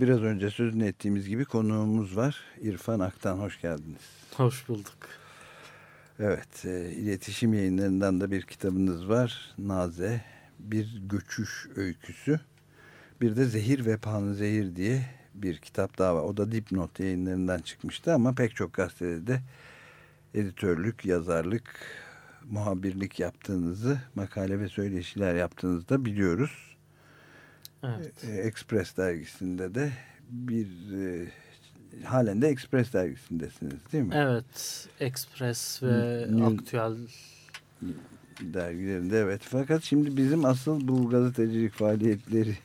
Biraz önce sözünü ettiğimiz gibi konuğumuz var. İrfan Aktan hoş geldiniz. Hoş bulduk. Evet, e, iletişim yayınlarından da bir kitabınız var. Naze, bir göçüş öyküsü. Bir de Zehir ve Panzehir diye bir kitap daha var. O da Dipnot yayınlarından çıkmıştı ama pek çok gazetede de editörlük, yazarlık, muhabirlik yaptığınızı, makale ve söyleşiler yaptığınızı da biliyoruz. Evet. E, Express dergisinde de bir e, halen de Express dergisindesiniz değil mi? Evet. Express ve New- Aktüel Dergilerinde evet. Fakat şimdi bizim asıl bu gazetecilik faaliyetleri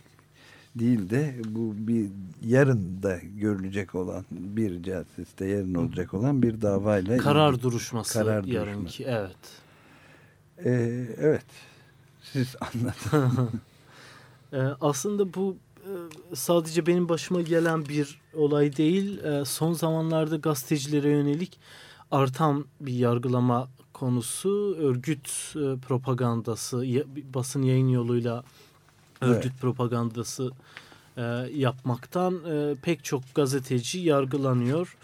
değil de bu bir yarın da görülecek olan bir celsiste yarın olacak olan bir davayla karar ilgili. duruşması Karar yarınki. Evet. Ee, evet. Siz anlatın. Ee, aslında bu e, sadece benim başıma gelen bir olay değil. Ee, son zamanlarda gazetecilere yönelik artan bir yargılama konusu örgüt e, propagandası, ya- basın yayın yoluyla örgüt propagandası e, yapmaktan e, pek çok gazeteci yargılanıyor.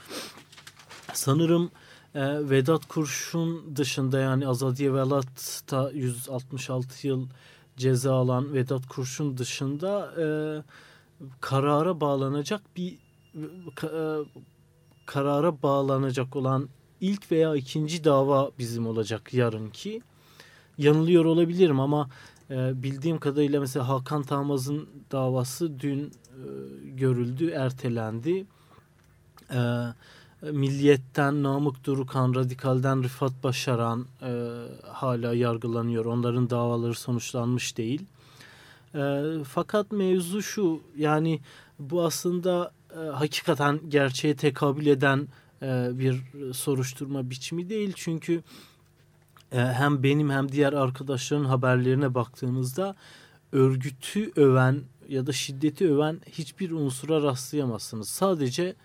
Sanırım e, Vedat Kurşun dışında yani Azadiye Velat'ta 166 yıl ceza alan Vedat Kurşun dışında e, karara bağlanacak bir e, karara bağlanacak olan ilk veya ikinci dava bizim olacak yarınki. Yanılıyor olabilirim ama e, bildiğim kadarıyla mesela Hakan Tamaz'ın davası dün e, görüldü, ertelendi. E, Milliyet'ten Namık Durukan, Radikal'den Rıfat Başaran e, hala yargılanıyor. Onların davaları sonuçlanmış değil. E, fakat mevzu şu yani bu aslında e, hakikaten gerçeğe tekabül eden e, bir soruşturma biçimi değil. Çünkü e, hem benim hem diğer arkadaşların haberlerine baktığınızda örgütü öven ya da şiddeti öven hiçbir unsura rastlayamazsınız. Sadece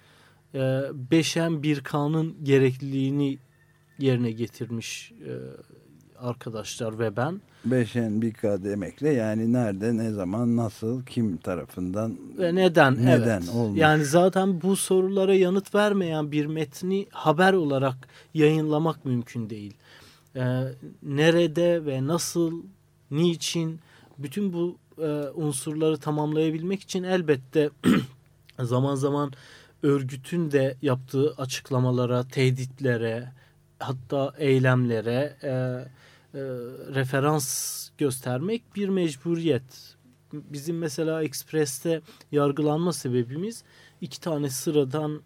e, beşen bir kanun gerekliliğini yerine getirmiş e, arkadaşlar ve ben. Beşen bir K demekle yani nerede, ne zaman, nasıl, kim tarafından Ve neden? Neden evet. olmuş? Yani zaten bu sorulara yanıt vermeyen bir metni haber olarak yayınlamak mümkün değil. Ee, nerede ve nasıl, niçin bütün bu e, unsurları tamamlayabilmek için elbette zaman zaman örgütün de yaptığı açıklamalara, tehditlere, hatta eylemlere e, e, referans göstermek bir mecburiyet. Bizim mesela Express'te yargılanma sebebimiz iki tane sıradan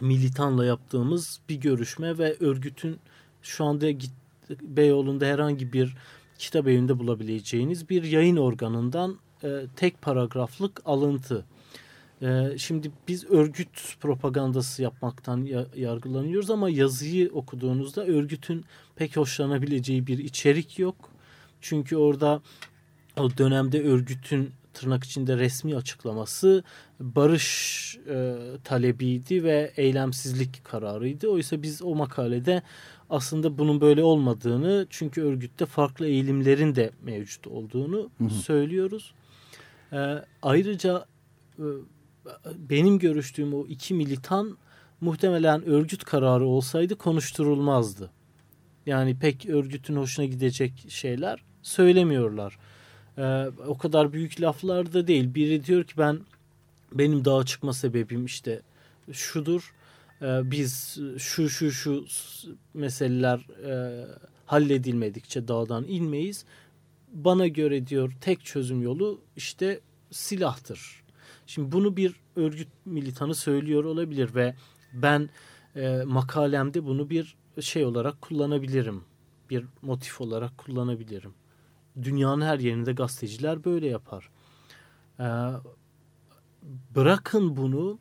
militanla yaptığımız bir görüşme ve örgütün şu anda git, Beyoğlu'nda herhangi bir kitap evinde bulabileceğiniz bir yayın organından e, tek paragraflık alıntı. E, şimdi biz örgüt propagandası yapmaktan ya, yargılanıyoruz ama yazıyı okuduğunuzda örgütün pek hoşlanabileceği bir içerik yok. Çünkü orada o dönemde örgütün tırnak içinde resmi açıklaması barış e, talebiydi ve eylemsizlik kararıydı. Oysa biz o makalede aslında bunun böyle olmadığını çünkü örgütte farklı eğilimlerin de mevcut olduğunu Hı hı. söylüyoruz. E, ayrıca e, benim görüştüğüm o iki militan muhtemelen örgüt kararı olsaydı konuşturulmazdı. Yani pek örgütün hoşuna gidecek şeyler söylemiyorlar. Ee, o kadar büyük laflar da değil. Biri diyor ki ben benim dağa çıkma sebebim işte şudur. Ee, biz şu şu şu meseleler e, halledilmedikçe dağdan inmeyiz. Bana göre diyor tek çözüm yolu işte silahtır. Şimdi bunu bir örgüt militanı söylüyor olabilir ve ben e, makalemde bunu bir şey olarak kullanabilirim. Bir motif olarak kullanabilirim. Dünyanın her yerinde gazeteciler böyle yapar. Ee, bırakın bunu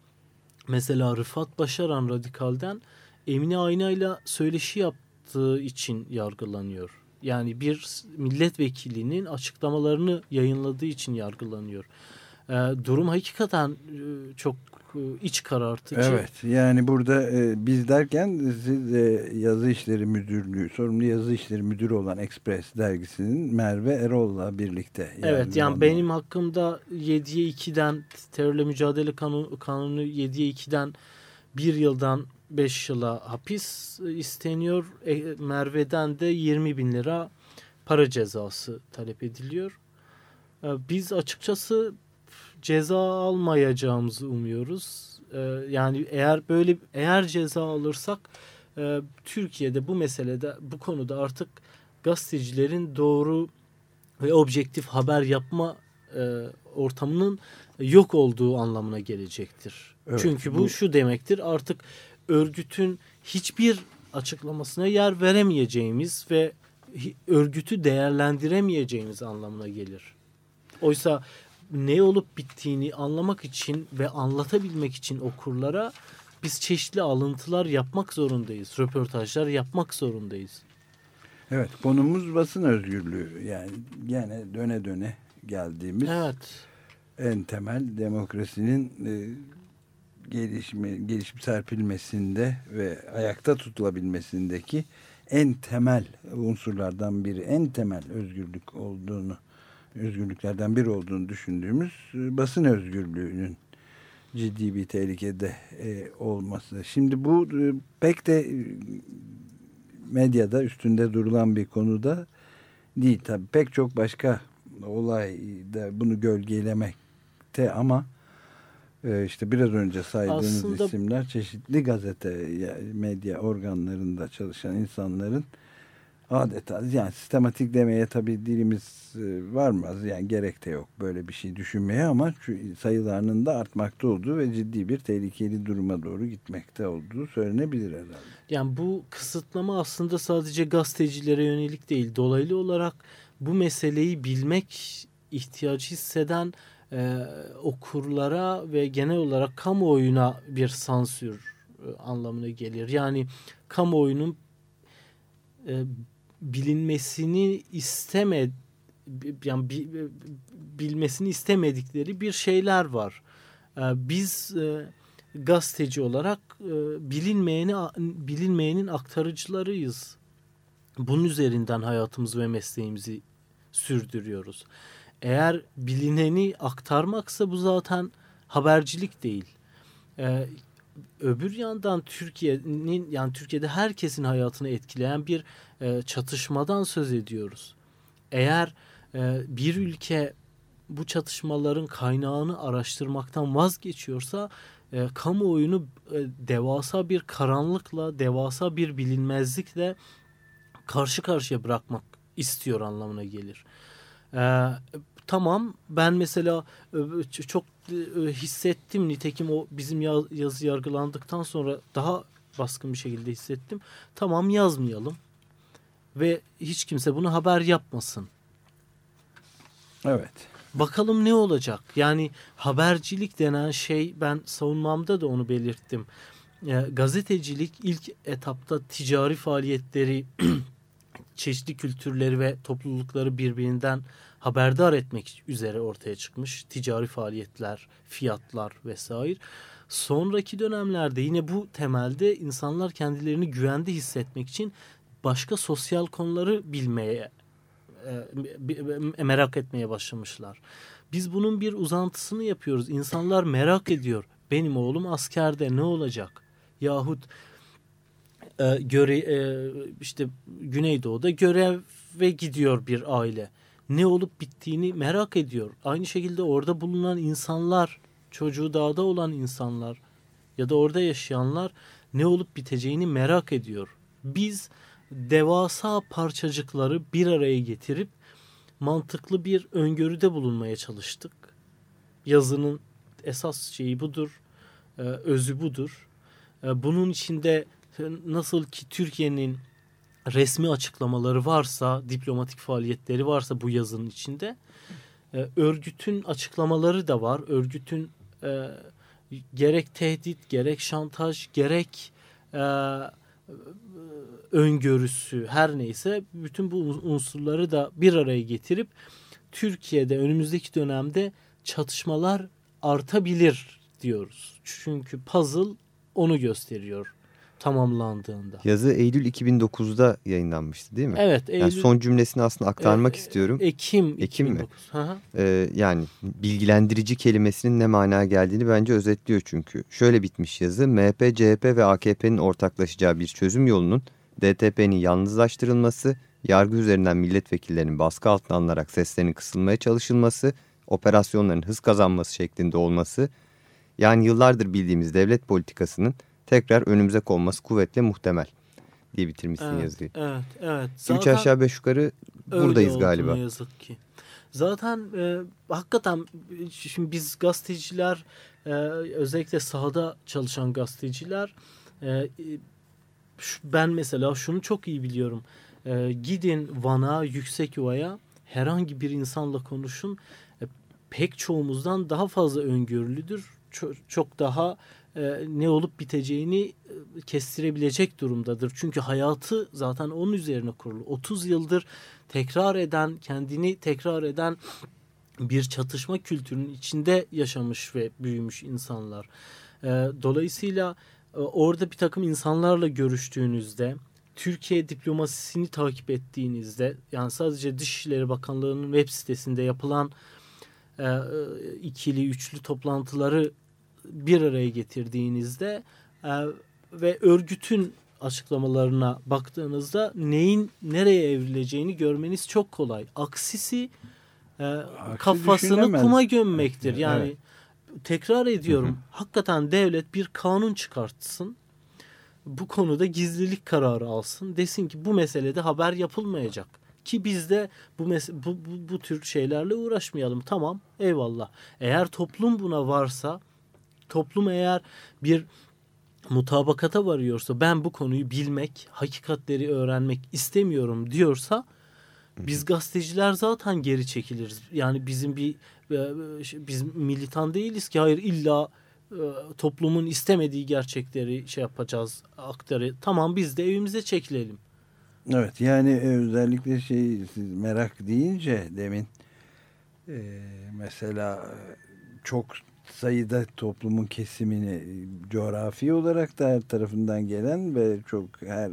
mesela Rıfat Başaran Radikal'den Emine Ayna'yla söyleşi yaptığı için yargılanıyor. Yani bir milletvekilinin açıklamalarını yayınladığı için yargılanıyor. Ee, durum hakikaten e, çok e, iç karartıcı. Evet yani burada e, biz derken siz e, yazı işleri müdürlüğü sorumlu yazı işleri müdürü olan Express dergisinin Merve Erol'la birlikte. Evet yani benim hakkımda 7'ye 2'den terörle mücadele kanunu, kanunu 7'ye 2'den bir yıldan 5 yıla hapis isteniyor. E, Merve'den de 20 bin lira para cezası talep ediliyor. E, biz açıkçası ceza almayacağımızı umuyoruz. E, yani eğer böyle eğer ceza alırsak e, Türkiye'de bu meselede bu konuda artık gazetecilerin doğru ve objektif haber yapma e, ortamının yok olduğu anlamına gelecektir. Evet, Çünkü bu, bu şu demektir artık örgütün hiçbir açıklamasına yer veremeyeceğimiz ve örgütü değerlendiremeyeceğimiz anlamına gelir. Oysa ne olup bittiğini anlamak için ve anlatabilmek için okurlara biz çeşitli alıntılar yapmak zorundayız. Röportajlar yapmak zorundayız. Evet konumuz basın özgürlüğü yani gene döne döne geldiğimiz evet. en temel demokrasinin e, gelişme, gelişip serpilmesinde ve ayakta tutulabilmesindeki en temel unsurlardan biri, en temel özgürlük olduğunu, özgürlüklerden biri olduğunu düşündüğümüz e, basın özgürlüğünün ciddi bir tehlikede e, olması. Şimdi bu e, pek de e, medyada üstünde durulan bir konuda değil. Tabii pek çok başka olay da bunu gölgelemekte ama e, işte biraz önce saydığınız Aslında... isimler çeşitli gazete, medya organlarında çalışan insanların adeta yani sistematik demeye tabii dilimiz e, varmaz yani gerek de yok böyle bir şey düşünmeye ama sayılarının da artmakta olduğu ve ciddi bir tehlikeli duruma doğru gitmekte olduğu söylenebilir herhalde. Yani bu kısıtlama aslında sadece gazetecilere yönelik değil dolaylı olarak bu meseleyi bilmek ihtiyacı hisseden e, okurlara ve genel olarak kamuoyuna bir sansür e, anlamına gelir. Yani kamuoyunun e, bilinmesini isteme yani bilmesini istemedikleri bir şeyler var. E, biz e, gazeteci olarak e, bilinmeyeni bilinmeyenin aktarıcılarıyız. Bunun üzerinden hayatımızı ve mesleğimizi sürdürüyoruz. Eğer bilineni aktarmaksa bu zaten habercilik değil. Öbür yandan Türkiye'nin yani Türkiye'de herkesin hayatını etkileyen bir e, çatışmadan söz ediyoruz. Eğer e, bir ülke bu çatışmaların kaynağını araştırmaktan vazgeçiyorsa e, kamuoyunu e, devasa bir karanlıkla, devasa bir bilinmezlikle karşı karşıya bırakmak istiyor anlamına gelir. E, tamam ben mesela e, çok e, hissettim nitekim o bizim yazı yargılandıktan sonra daha baskın bir şekilde hissettim. Tamam yazmayalım ve hiç kimse bunu haber yapmasın. Evet. Bakalım ne olacak? Yani habercilik denen şey ben savunmamda da onu belirttim. E, gazetecilik ilk etapta ticari faaliyetleri, çeşitli kültürleri ve toplulukları birbirinden haberdar etmek üzere ortaya çıkmış ticari faaliyetler, fiyatlar vesaire. Sonraki dönemlerde yine bu temelde insanlar kendilerini güvende hissetmek için başka sosyal konuları bilmeye e, merak etmeye başlamışlar. Biz bunun bir uzantısını yapıyoruz. İnsanlar merak ediyor. Benim oğlum askerde ne olacak? Yahut e, göre e, işte Güneydoğu'da göreve gidiyor bir aile ne olup bittiğini merak ediyor. Aynı şekilde orada bulunan insanlar, çocuğu dağda olan insanlar ya da orada yaşayanlar ne olup biteceğini merak ediyor. Biz devasa parçacıkları bir araya getirip mantıklı bir öngörüde bulunmaya çalıştık. Yazının esas şeyi budur, e, özü budur. E, bunun içinde nasıl ki Türkiye'nin resmi açıklamaları varsa, diplomatik faaliyetleri varsa bu yazının içinde e, örgütün açıklamaları da var. Örgütün e, gerek tehdit, gerek şantaj, gerek e, öngörüsü her neyse bütün bu unsurları da bir araya getirip Türkiye'de önümüzdeki dönemde çatışmalar artabilir diyoruz. Çünkü puzzle onu gösteriyor tamamlandığında. Yazı Eylül 2009'da yayınlanmıştı değil mi? Evet. Eylül, yani son cümlesini aslında aktarmak e, istiyorum. Ekim. Ekim 2009. mi? Hı hı. Ee, yani bilgilendirici kelimesinin ne manaya geldiğini bence özetliyor çünkü. Şöyle bitmiş yazı. MHP, CHP ve AKP'nin ortaklaşacağı bir çözüm yolunun DTP'nin yalnızlaştırılması, yargı üzerinden milletvekillerinin baskı altına alınarak seslerinin kısılmaya çalışılması, operasyonların hız kazanması şeklinde olması, yani yıllardır bildiğimiz devlet politikasının tekrar önümüze konması kuvvetle muhtemel diye bitirmişsin evet, yazıyı. Evet, evet. Üç aşağı beş yukarı buradayız galiba. Yazık ki. Zaten e, hakikaten şimdi biz gazeteciler e, özellikle sahada çalışan gazeteciler e, şu, ben mesela şunu çok iyi biliyorum. E, gidin Van'a, Yüksekyuva'ya herhangi bir insanla konuşun. E, pek çoğumuzdan daha fazla öngörülüdür. Çok, çok daha e, ne olup biteceğini e, kestirebilecek durumdadır. Çünkü hayatı zaten onun üzerine kurulu. 30 yıldır tekrar eden, kendini tekrar eden bir çatışma kültürünün içinde yaşamış ve büyümüş insanlar. E, dolayısıyla orada bir takım insanlarla görüştüğünüzde, Türkiye diplomasisini takip ettiğinizde, yani sadece Dışişleri Bakanlığı'nın web sitesinde yapılan ikili, üçlü toplantıları bir araya getirdiğinizde e, ve örgütün açıklamalarına baktığınızda neyin nereye evrileceğini görmeniz çok kolay. Aksisi e, kafasını kuma gömmektir. Yani evet. tekrar ediyorum. Hı hı. Hakikaten devlet bir kanun çıkartsın. Bu konuda gizlilik kararı alsın. Desin ki bu meselede haber yapılmayacak. Ki biz de bu, bu, bu, bu tür şeylerle uğraşmayalım. Tamam eyvallah. Eğer toplum buna varsa toplum eğer bir mutabakata varıyorsa ben bu konuyu bilmek, hakikatleri öğrenmek istemiyorum diyorsa biz gazeteciler zaten geri çekiliriz. Yani bizim bir biz militan değiliz ki hayır illa toplumun istemediği gerçekleri şey yapacağız, aktarı. Tamam biz de evimize çekilelim. Evet yani özellikle şey siz merak deyince demin e, mesela çok sayıda toplumun kesimini coğrafi olarak da her tarafından gelen ve çok her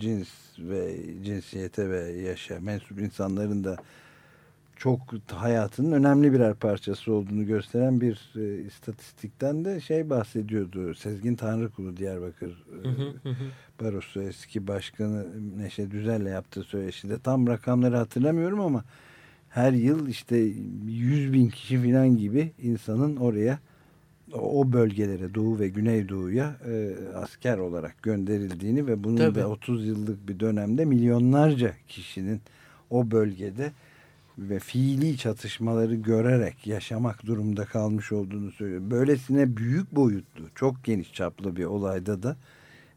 cins ve cinsiyete ve yaşa mensup insanların da çok hayatının önemli birer parçası olduğunu gösteren bir e, istatistikten de şey bahsediyordu. Sezgin Tanrıkulu Diyarbakır e, Barosu eski başkanı Neşe Düzel'le yaptığı söyleşide tam rakamları hatırlamıyorum ama her yıl işte 100 bin kişi falan gibi insanın oraya o bölgelere Doğu ve Güneydoğu'ya e, asker olarak gönderildiğini ve bunun Tabii. da 30 yıllık bir dönemde milyonlarca kişinin o bölgede ve fiili çatışmaları görerek yaşamak durumda kalmış olduğunu söylüyor. Böylesine büyük boyutlu, çok geniş çaplı bir olayda da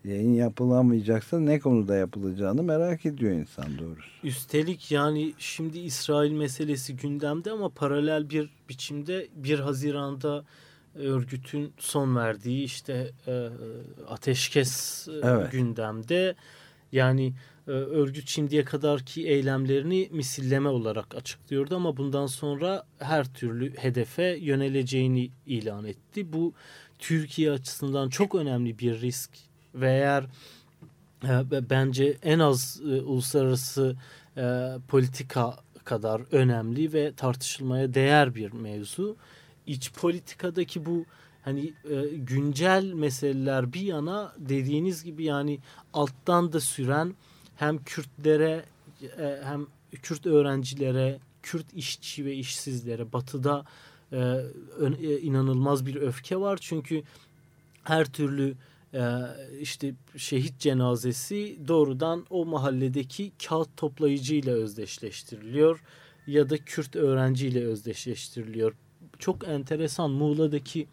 yayın yapılamayacaksa ne konuda yapılacağını merak ediyor insan doğrusu. Üstelik yani şimdi İsrail meselesi gündemde ama paralel bir biçimde 1 Haziran'da örgütün son verdiği işte e, ateşkes evet. gündemde. Yani e, örgüt şimdiye kadarki eylemlerini misilleme olarak açıklıyordu ama bundan sonra her türlü hedefe yöneleceğini ilan etti. Bu Türkiye açısından çok önemli bir risk ve eğer e, bence en az e, uluslararası e, politika kadar önemli ve tartışılmaya değer bir mevzu. İç politikadaki bu hani e, güncel meseleler bir yana dediğiniz gibi yani alttan da süren hem Kürtlere e, hem Kürt öğrencilere, Kürt işçi ve işsizlere batıda e, e, inanılmaz bir öfke var. Çünkü her türlü işte şehit cenazesi doğrudan o mahalledeki kağıt toplayıcıyla özdeşleştiriliyor ya da Kürt öğrenciyle özdeşleştiriliyor. Çok enteresan Muğla'daki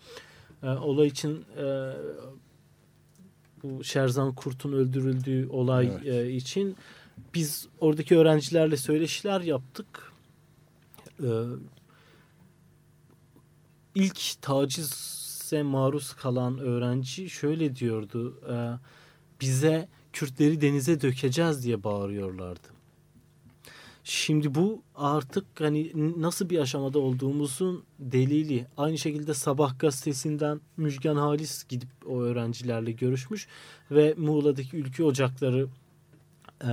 e, olay için e, bu Şerzan Kurt'un öldürüldüğü olay evet. e, için biz oradaki öğrencilerle söyleşiler yaptık. E, ilk tacize maruz kalan öğrenci şöyle diyordu. E, bize Kürtleri denize dökeceğiz diye bağırıyorlardı. Şimdi bu artık hani nasıl bir aşamada olduğumuzun delili. Aynı şekilde Sabah gazetesinden Müjgan Halis gidip o öğrencilerle görüşmüş ve Muğla'daki Ülke Ocakları e,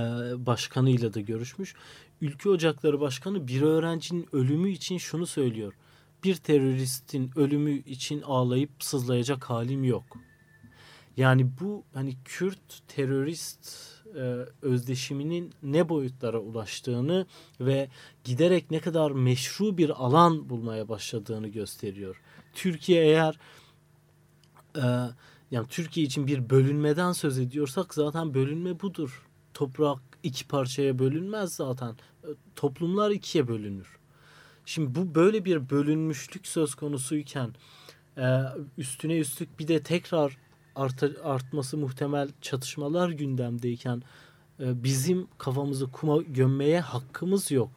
başkanıyla da görüşmüş. Ülke Ocakları Başkanı bir öğrencinin ölümü için şunu söylüyor. Bir teröristin ölümü için ağlayıp sızlayacak halim yok. Yani bu hani Kürt terörist e, özdeşiminin ne boyutlara ulaştığını ve giderek ne kadar meşru bir alan bulmaya başladığını gösteriyor. Türkiye eğer e, yani Türkiye için bir bölünmeden söz ediyorsak zaten bölünme budur. Toprak iki parçaya bölünmez zaten. E, toplumlar ikiye bölünür. Şimdi bu böyle bir bölünmüşlük söz konusuyken üstüne üstlük bir de tekrar art, artması muhtemel çatışmalar gündemdeyken e, bizim kafamızı kuma gömmeye hakkımız yok.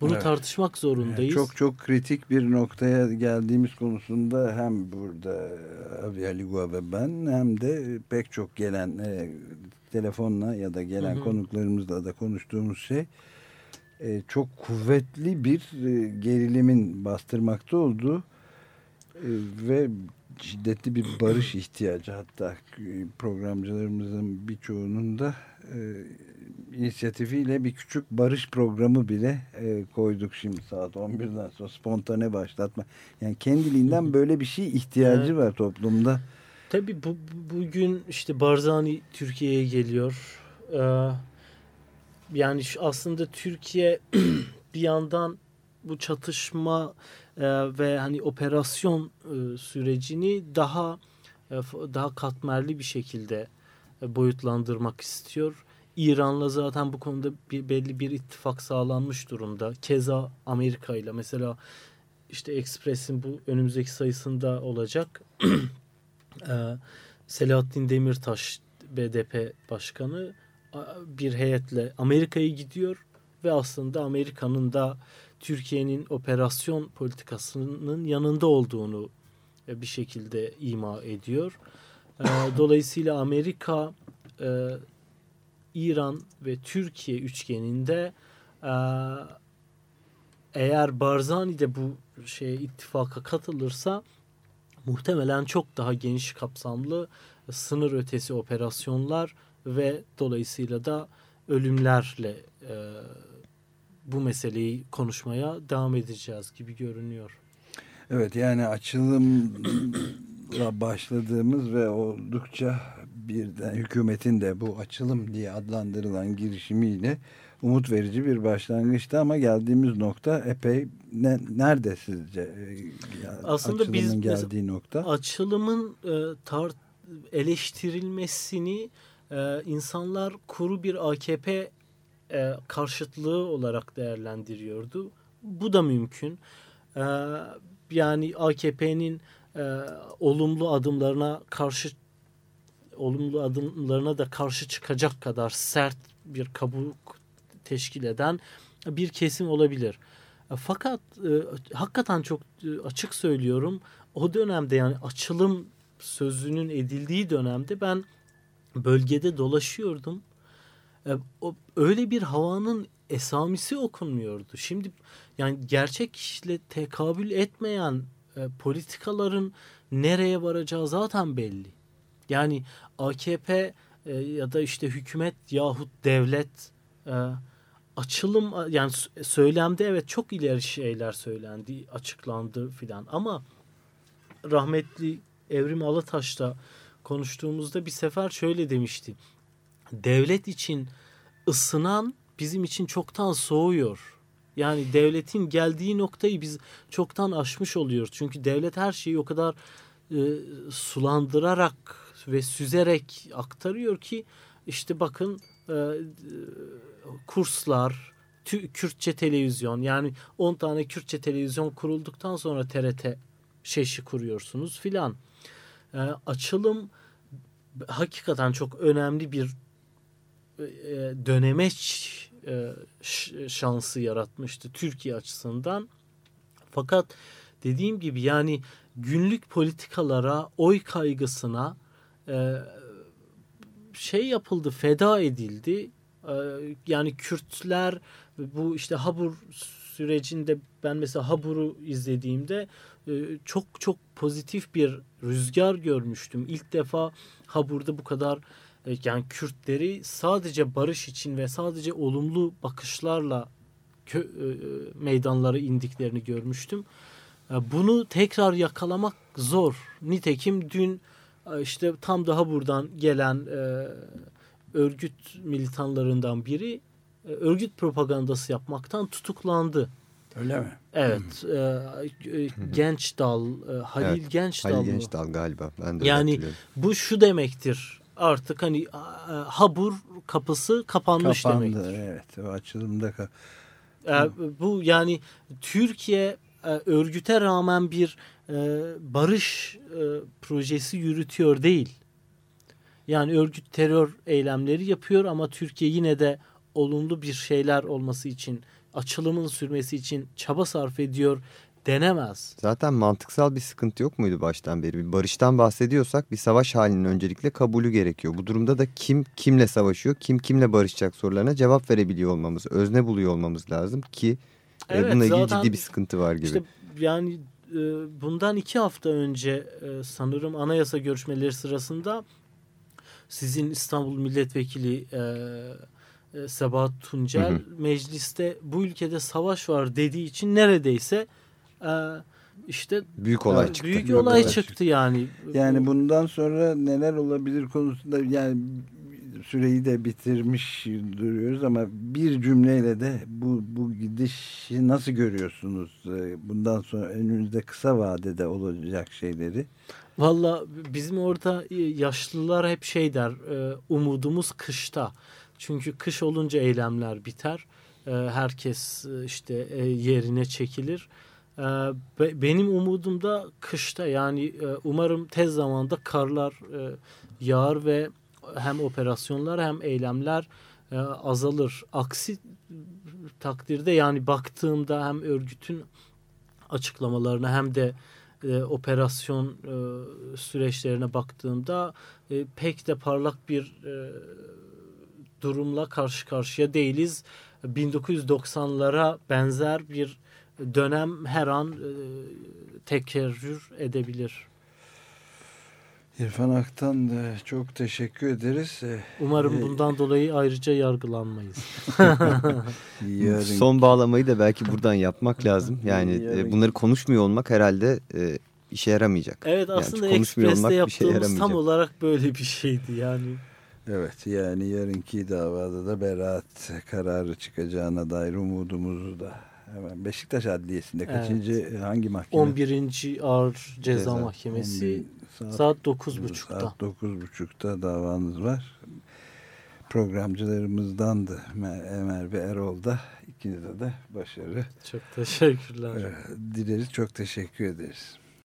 Bunu evet. tartışmak zorundayız. Çok çok kritik bir noktaya geldiğimiz konusunda hem burada Avi Aligua ve ben hem de pek çok gelen e, telefonla ya da gelen hı hı. konuklarımızla da konuştuğumuz şey e, çok kuvvetli bir e, gerilimin bastırmakta olduğu e, ve şiddetli bir barış ihtiyacı hatta programcılarımızın birçoğunun da e, inisiyatifiyle bir küçük barış programı bile e, koyduk şimdi saat 11'den sonra spontane başlatma. Yani kendiliğinden böyle bir şey ihtiyacı evet. var toplumda. Tabii bu, bugün işte Barzani Türkiye'ye geliyor. Ee, yani aslında Türkiye bir yandan bu çatışma e, ve hani operasyon e, sürecini daha e, daha katmerli bir şekilde e, boyutlandırmak istiyor. İran'la zaten bu konuda bir, belli bir ittifak sağlanmış durumda. Keza Amerika ile mesela işte Express'in bu önümüzdeki sayısında olacak. e, Selahattin Demirtaş BDP başkanı bir heyetle Amerika'ya gidiyor ve aslında Amerika'nın da Türkiye'nin operasyon politikasının yanında olduğunu e, bir şekilde ima ediyor. E, dolayısıyla Amerika, e, İran ve Türkiye üçgeninde eğer Barzani de bu şeye ittifaka katılırsa muhtemelen çok daha geniş kapsamlı sınır ötesi operasyonlar ve dolayısıyla da ölümlerle e, bu meseleyi konuşmaya devam edeceğiz gibi görünüyor. Evet yani açılımla başladığımız ve oldukça birden hükümetin de bu açılım diye adlandırılan girişimiyle umut verici bir başlangıçtı ama geldiğimiz nokta epey ne, nerede sizce? Yani Aslında biz geldiği nokta. açılımın e, tar eleştirilmesini e, insanlar kuru bir AKP e, karşıtlığı olarak değerlendiriyordu. Bu da mümkün. E, yani AKP'nin e, olumlu adımlarına karşı olumlu adımlarına da karşı çıkacak kadar sert bir kabuk teşkil eden bir kesim olabilir. Fakat e, hakikaten çok e, açık söylüyorum o dönemde yani açılım sözünün edildiği dönemde ben bölgede dolaşıyordum e, o, öyle bir havanın esamisi okunmuyordu. Şimdi yani gerçekle tekabül etmeyen e, politikaların nereye varacağı zaten belli. Yani AKP e, ya da işte hükümet yahut devlet e, açılım yani söylemde evet çok ileri şeyler söylendi, açıklandı filan ama rahmetli Evrim Alataş'ta konuştuğumuzda bir sefer şöyle demişti devlet için ısınan bizim için çoktan soğuyor. Yani devletin geldiği noktayı biz çoktan aşmış oluyoruz. Çünkü devlet her şeyi o kadar e, sulandırarak ve süzerek aktarıyor ki işte bakın e, kurslar, Kürtçe televizyon yani 10 tane Kürtçe televizyon kurulduktan sonra TRT şeşi kuruyorsunuz filan. E, açılım hakikaten çok önemli bir e, dönemeç e, şansı yaratmıştı Türkiye açısından. Fakat dediğim gibi yani günlük politikalara, oy kaygısına e, şey yapıldı, feda edildi. E, yani Kürtler bu işte Habur sürecinde ben mesela Habur'u izlediğimde e, çok çok pozitif bir rüzgar görmüştüm. İlk defa Habur'da bu kadar e, yani Kürtleri sadece barış için ve sadece olumlu bakışlarla e, meydanlara indiklerini görmüştüm. Bunu tekrar yakalamak zor. Nitekim dün işte tam daha buradan gelen örgüt militanlarından biri örgüt propagandası yapmaktan tutuklandı. Öyle mi? Evet. E, e, Genç Dal, e, Halil Evet, Genç Dal. Halil mı? Gençdal galiba. Ben de Yani bu şu demektir. Artık hani e, Habur kapısı kapanmış Kapandı. demektir. Evet. O açılımda ka- E, bu yani Türkiye e, örgüte rağmen bir e, barış e, projesi yürütüyor değil. Yani örgüt terör eylemleri yapıyor ama Türkiye yine de olumlu bir şeyler olması için, açılımın sürmesi için çaba sarf ediyor denemez. Zaten mantıksal bir sıkıntı yok muydu baştan beri? Bir barıştan bahsediyorsak bir savaş halinin öncelikle kabulü gerekiyor. Bu durumda da kim kimle savaşıyor, kim kimle barışacak sorularına cevap verebiliyor olmamız, özne buluyor olmamız lazım ki e, Evet, bununla ilgili ciddi bir sıkıntı var gibi. İşte yani e, bundan iki hafta önce e, sanırım anayasa görüşmeleri sırasında sizin İstanbul Milletvekili e, e, Sebahat Tuncel Hı hı. mecliste bu ülkede savaş var dediği için neredeyse e, işte Büyük olay Evet, çıktı. büyük Büyük olay olay çıktı yani. Yani bundan sonra neler olabilir konusunda yani süreyi de bitirmiş duruyoruz ama bir cümleyle de bu bu gidişi nasıl görüyorsunuz? Ee, Bundan sonra önümüzde kısa vadede olacak şeyleri. Valla bizim orada e, yaşlılar hep şey der e, umudumuz kışta. Çünkü kış olunca eylemler biter. E, Herkes e, işte e, yerine çekilir. E, be- Benim umudum da kışta yani e, umarım tez zamanda karlar e, yağar ve hem operasyonlar hem eylemler azalır. Aksi takdirde yani baktığımda hem örgütün açıklamalarına hem de operasyon süreçlerine baktığımda pek de parlak bir durumla karşı karşıya değiliz. 1990'lara benzer bir dönem her an e, tekerrür edebilir. İrfan Aktan da çok teşekkür ederiz. Ee, Umarım e, bundan dolayı ayrıca yargılanmayız. Yarın Son bağlamayı da belki buradan yapmak lazım. Yani e, Yarın- bunları konuşmuyor olmak herhalde e, işe yaramayacak. Evet Yani aslında olmak bir şeye yaptığımız tam yaramayacak. olarak böyle bir şeydi yani. Evet yani yarınki davada da beraat kararı çıkacağına dair umudumuzu da hemen Beşiktaş Adliyesi'nde Evet. kaçıncı hangi mahkeme? 11. Ağır Ceza, Ceza. Mahkemesi 11 saat 9.30'da. Saat 9.30'da davanız var. Programcılarımızdan da Ömer ve Erol da ikinize de başarı Çok teşekkürler. e, dileriz. Çok teşekkür ederiz.